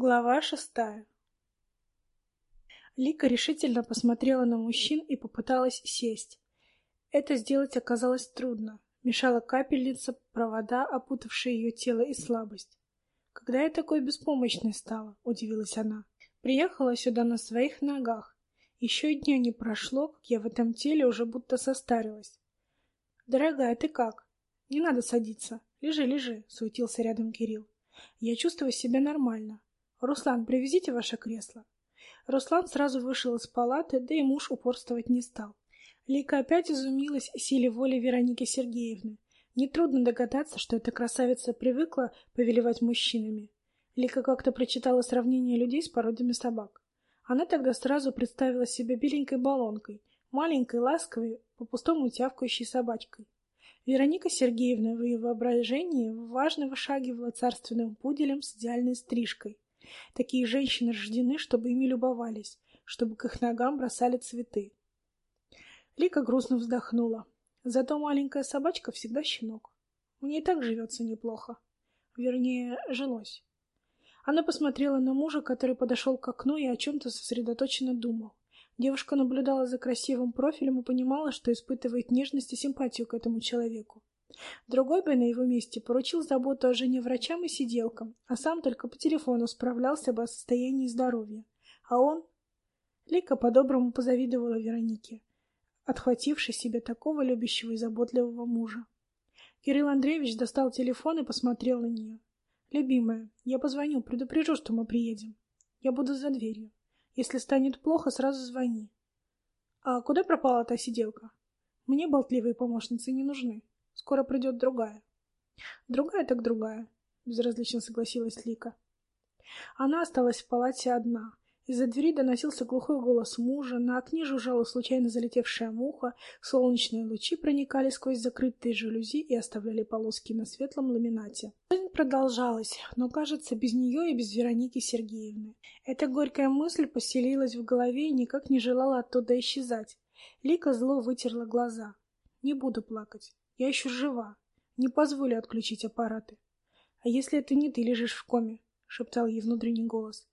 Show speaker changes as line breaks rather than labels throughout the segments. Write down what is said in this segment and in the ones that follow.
Глава шестая Лика решительно посмотрела на мужчин и попыталась сесть. Это сделать оказалось трудно. Мешала капельница, провода, опутавшие ее тело, и слабость. «Когда я такой беспомощной стала?» — удивилась она. «Приехала сюда на своих ногах. Еще и дня не прошло, как я в этом теле уже будто состарилась». «Дорогая, ты как?» «Не надо садиться. Лежи, лежи», — суетился рядом Кирилл. «Я чувствую себя нормально. «Руслан, привезите ваше кресло». Руслан сразу вышел из палаты, да и муж упорствовать не стал. Лика опять изумилась силе воли Вероники Сергеевны. Нетрудно догадаться, что эта красавица привыкла повелевать мужчинами. Лика как-то прочитала сравнение людей с породами собак. Она тогда сразу представила себя беленькой баллонкой, маленькой, ласковой, по-пустому тявкающей собачкой. Вероника Сергеевна в ее воображении важно вышагивала царственным пуделем с идеальной стрижкой. Такие женщины рождены, чтобы ими любовались, чтобы к их ногам бросали цветы. Лика грустно вздохнула. Зато маленькая собачка всегда щенок. Мне и так живется неплохо. Вернее, жилось. Она посмотрела на мужа, который подошел к окну и о чем-то сосредоточенно думал. Девушка наблюдала за красивым профилем и понимала, что испытывает нежность и симпатию к этому человеку. Другой бы на его месте поручил заботу о жене врачам и сиделкам, а сам только по телефону справлялся бы о состоянии здоровья. А он... Лика по-доброму позавидовала Веронике, отхватившей себе такого любящего и заботливого мужа. Кирилл Андреевич достал телефон и посмотрел на нее. «Любимая, я позвоню, предупрежу, что мы приедем. Я буду за дверью. Если станет плохо, сразу звони». «А куда пропала та сиделка?» «Мне болтливые помощницы не нужны. Скоро придет другая. Другая так другая, безразлично согласилась Лика. Она осталась в палате одна. Из-за двери доносился глухой голос мужа, на окне жужжала случайно залетевшая муха, солнечные лучи проникали сквозь закрытые жалюзи и оставляли полоски на светлом ламинате. Жизнь продолжалась, но, кажется, без нее и без Вероники Сергеевны. Эта горькая мысль поселилась в голове и никак не желала оттуда исчезать. Лика зло вытерла глаза. «Не буду плакать. Я еще жива. Не позволю отключить аппараты. А если это не ты лежишь в коме? шептал ей внутренний голос.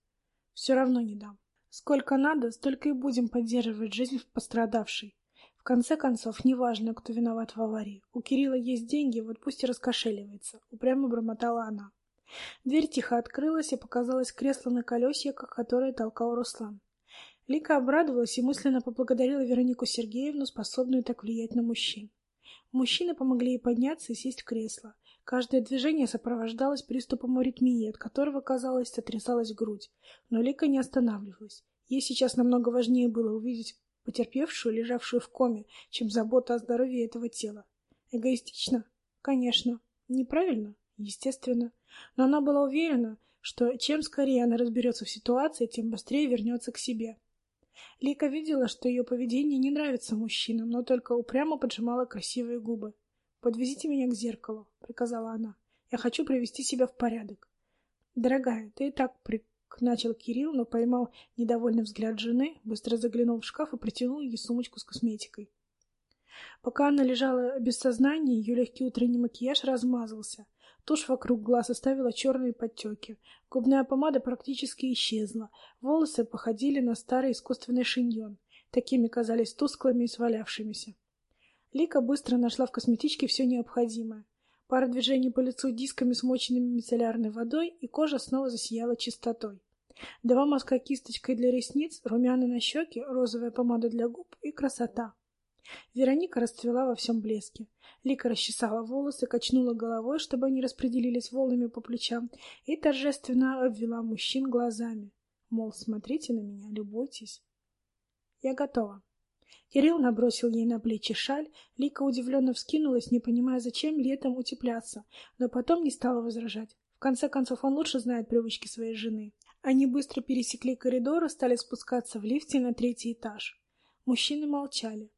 Все равно не дам. Сколько надо, столько и будем поддерживать жизнь в пострадавшей. В конце концов, неважно, кто виноват в аварии. У Кирилла есть деньги, вот пусть и раскошеливается. Упрямо бормотала она. Дверь тихо открылась, и показалось кресло на колесиках, которое толкал Руслан. Лика обрадовалась и мысленно поблагодарила Веронику Сергеевну, способную так влиять на мужчин. Мужчины помогли ей подняться и сесть в кресло. Каждое движение сопровождалось приступом аритмии, от которого, казалось, сотрясалась грудь. Но Лика не останавливалась. Ей сейчас намного важнее было увидеть потерпевшую, лежавшую в коме, чем забота о здоровье этого тела. Эгоистично? Конечно. Неправильно? Естественно. Но она была уверена, что чем скорее она разберется в ситуации, тем быстрее вернется к себе. Лика видела, что ее поведение не нравится мужчинам, но только упрямо поджимала красивые губы. «Подвезите меня к зеркалу», — приказала она. «Я хочу привести себя в порядок». «Дорогая, ты и так при...» — начал Кирилл, но поймал недовольный взгляд жены, быстро заглянул в шкаф и протянул ей сумочку с косметикой. Пока она лежала без сознания, ее легкий утренний макияж размазался. Тушь вокруг глаз оставила черные подтеки. Губная помада практически исчезла. Волосы походили на старый искусственный шиньон. Такими казались тусклыми и свалявшимися. Лика быстро нашла в косметичке все необходимое. Пара движений по лицу дисками, смоченными мицеллярной водой, и кожа снова засияла чистотой. Два мазка кисточкой для ресниц, румяна на щеки, розовая помада для губ и красота. Вероника расцвела во всем блеске. Лика расчесала волосы, качнула головой, чтобы они распределились волнами по плечам, и торжественно обвела мужчин глазами. Мол, смотрите на меня, любуйтесь. Я готова. Кирилл набросил ей на плечи шаль, Лика удивленно вскинулась, не понимая, зачем летом утепляться, но потом не стала возражать. В конце концов, он лучше знает привычки своей жены. Они быстро пересекли коридор и стали спускаться в лифте на третий этаж. Мужчины молчали.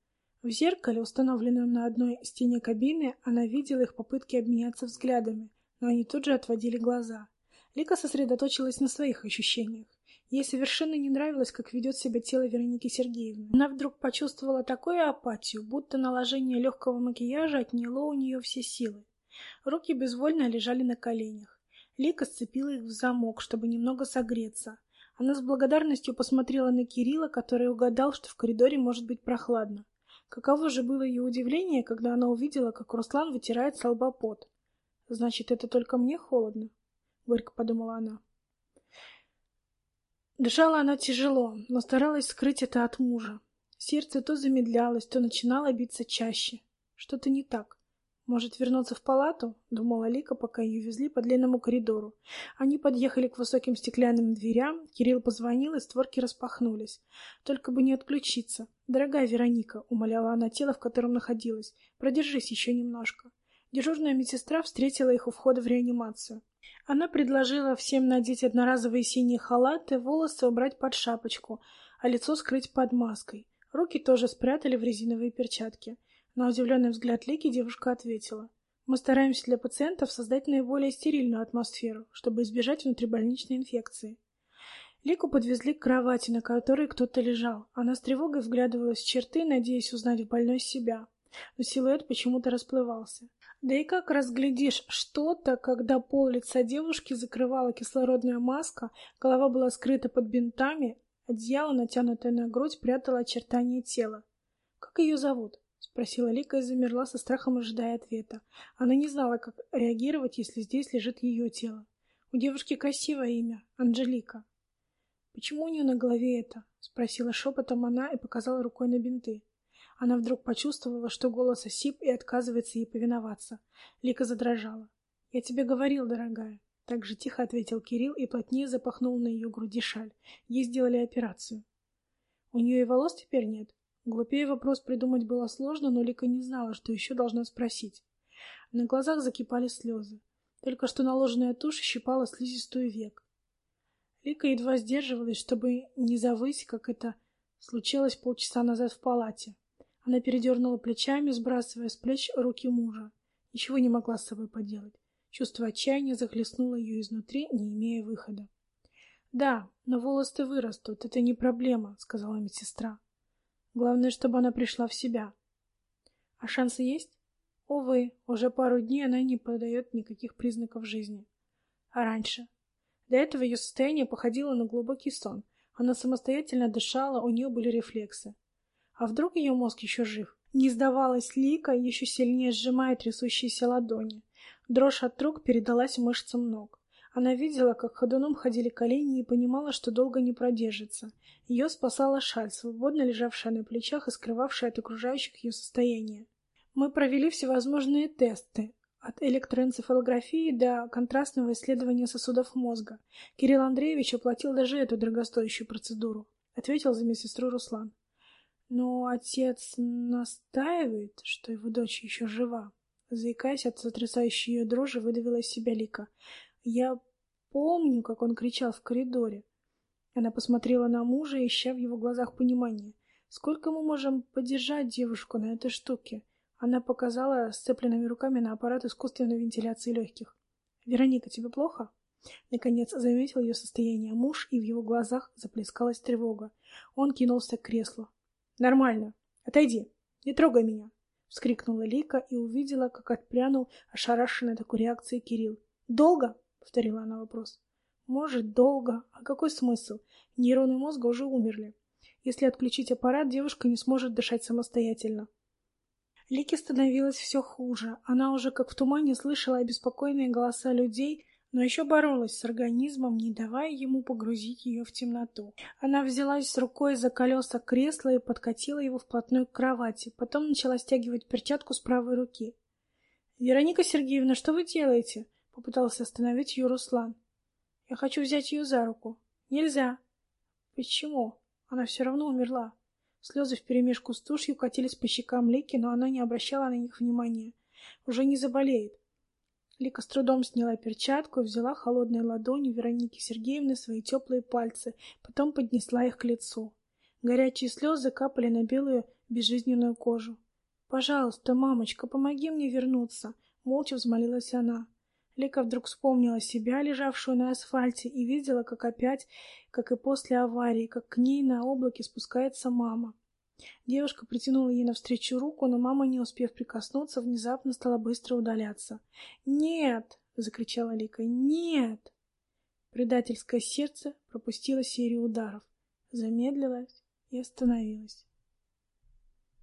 В зеркале, установленном на одной стене кабины, она видела их попытки обменяться взглядами, но они тут же отводили глаза. Лика сосредоточилась на своих ощущениях. Ей совершенно не нравилось, как ведет себя тело Вероники Сергеевны. Она вдруг почувствовала такую апатию, будто наложение легкого макияжа отняло у нее все силы. Руки безвольно лежали на коленях. Лика сцепила их в замок, чтобы немного согреться. Она с благодарностью посмотрела на Кирилла, который угадал, что в коридоре может быть прохладно. Каково же было ее удивление, когда она увидела, как Руслан вытирает с лба пот. «Значит, это только мне холодно?» — горько подумала она. Дышала она тяжело, но старалась скрыть это от мужа. Сердце то замедлялось, то начинало биться чаще. Что-то не так. «Может, вернуться в палату?» — думала Лика, пока ее везли по длинному коридору. Они подъехали к высоким стеклянным дверям. Кирилл позвонил, и створки распахнулись. «Только бы не отключиться. Дорогая Вероника», — умоляла она тело, в котором находилась, — «продержись еще немножко». Дежурная медсестра встретила их у входа в реанимацию. Она предложила всем надеть одноразовые синие халаты, волосы убрать под шапочку, а лицо скрыть под маской. Руки тоже спрятали в резиновые перчатки. На удивленный взгляд Лики девушка ответила. Мы стараемся для пациентов создать наиболее стерильную атмосферу, чтобы избежать внутрибольничной инфекции. Лику подвезли к кровати, на которой кто-то лежал. Она с тревогой вглядывалась в черты, надеясь узнать в больной себя. Но силуэт почему-то расплывался. Да и как разглядишь что-то, когда пол лица девушки закрывала кислородная маска, голова была скрыта под бинтами, одеяло, натянутое на грудь, прятало очертания тела. Как ее зовут? — спросила Лика и замерла со страхом, ожидая ответа. Она не знала, как реагировать, если здесь лежит ее тело. У девушки красивое имя — Анжелика. «Почему у нее на голове это?» — спросила шепотом она и показала рукой на бинты. Она вдруг почувствовала, что голос осип и отказывается ей повиноваться. Лика задрожала. «Я тебе говорил, дорогая». Так же тихо ответил Кирилл и плотнее запахнул на ее груди шаль. Ей сделали операцию. «У нее и волос теперь нет?» Глупее вопрос придумать было сложно, но Лика не знала, что еще должна спросить. На глазах закипали слезы. Только что наложенная тушь щипала слизистую век. Лика едва сдерживалась, чтобы не завыть, как это случилось полчаса назад в палате. Она передернула плечами, сбрасывая с плеч руки мужа. Ничего не могла с собой поделать. Чувство отчаяния захлестнуло ее изнутри, не имея выхода. — Да, но волосы вырастут, это не проблема, — сказала медсестра. Главное, чтобы она пришла в себя. А шансы есть? Увы, уже пару дней она не подает никаких признаков жизни. А раньше? До этого ее состояние походило на глубокий сон. Она самостоятельно дышала, у нее были рефлексы. А вдруг ее мозг еще жив? Не сдавалась Лика, еще сильнее сжимая трясущиеся ладони. Дрожь от рук передалась мышцам ног. Она видела, как ходуном ходили колени и понимала, что долго не продержится. Ее спасала шаль, свободно лежавшая на плечах и скрывавшая от окружающих ее состояние. Мы провели всевозможные тесты, от электроэнцефалографии до контрастного исследования сосудов мозга. Кирилл Андреевич оплатил даже эту дорогостоящую процедуру, ответил за медсестру Руслан. Но отец настаивает, что его дочь еще жива. Заикаясь от сотрясающей ее дрожи, выдавила из себя Лика. Я Помню, как он кричал в коридоре. Она посмотрела на мужа, ища в его глазах понимание. Сколько мы можем поддержать девушку на этой штуке? Она показала сцепленными руками на аппарат искусственной вентиляции легких. «Вероника, тебе плохо?» Наконец заметил ее состояние муж, и в его глазах заплескалась тревога. Он кинулся к креслу. «Нормально. Отойди. Не трогай меня!» — вскрикнула Лика и увидела, как отпрянул ошарашенный такой реакцией Кирилл. «Долго?» Повторила она вопрос. Может, долго. А какой смысл? Нейроны мозга уже умерли. Если отключить аппарат, девушка не сможет дышать самостоятельно. Лике становилось все хуже. Она уже как в тумане слышала обеспокоенные голоса людей, но еще боролась с организмом, не давая ему погрузить ее в темноту. Она взялась с рукой за колеса кресла и подкатила его вплотную к кровати. Потом начала стягивать перчатку с правой руки. «Вероника Сергеевна, что вы делаете?» Попытался остановить ее Руслан. Я хочу взять ее за руку. Нельзя. Почему? Она все равно умерла. Слезы вперемешку с тушью катились по щекам Лики, но она не обращала на них внимания. Уже не заболеет. Лика с трудом сняла перчатку и взяла холодной ладонью Вероники Сергеевны свои теплые пальцы, потом поднесла их к лицу. Горячие слезы капали на белую безжизненную кожу. «Пожалуйста, мамочка, помоги мне вернуться!» — молча взмолилась она. Лика вдруг вспомнила себя, лежавшую на асфальте, и видела, как опять, как и после аварии, как к ней на облаке спускается мама. Девушка притянула ей навстречу руку, но мама, не успев прикоснуться, внезапно стала быстро удаляться. «Нет!» — закричала Лика. Нет! Предательское сердце пропустило серию ударов, замедлилось и остановилось.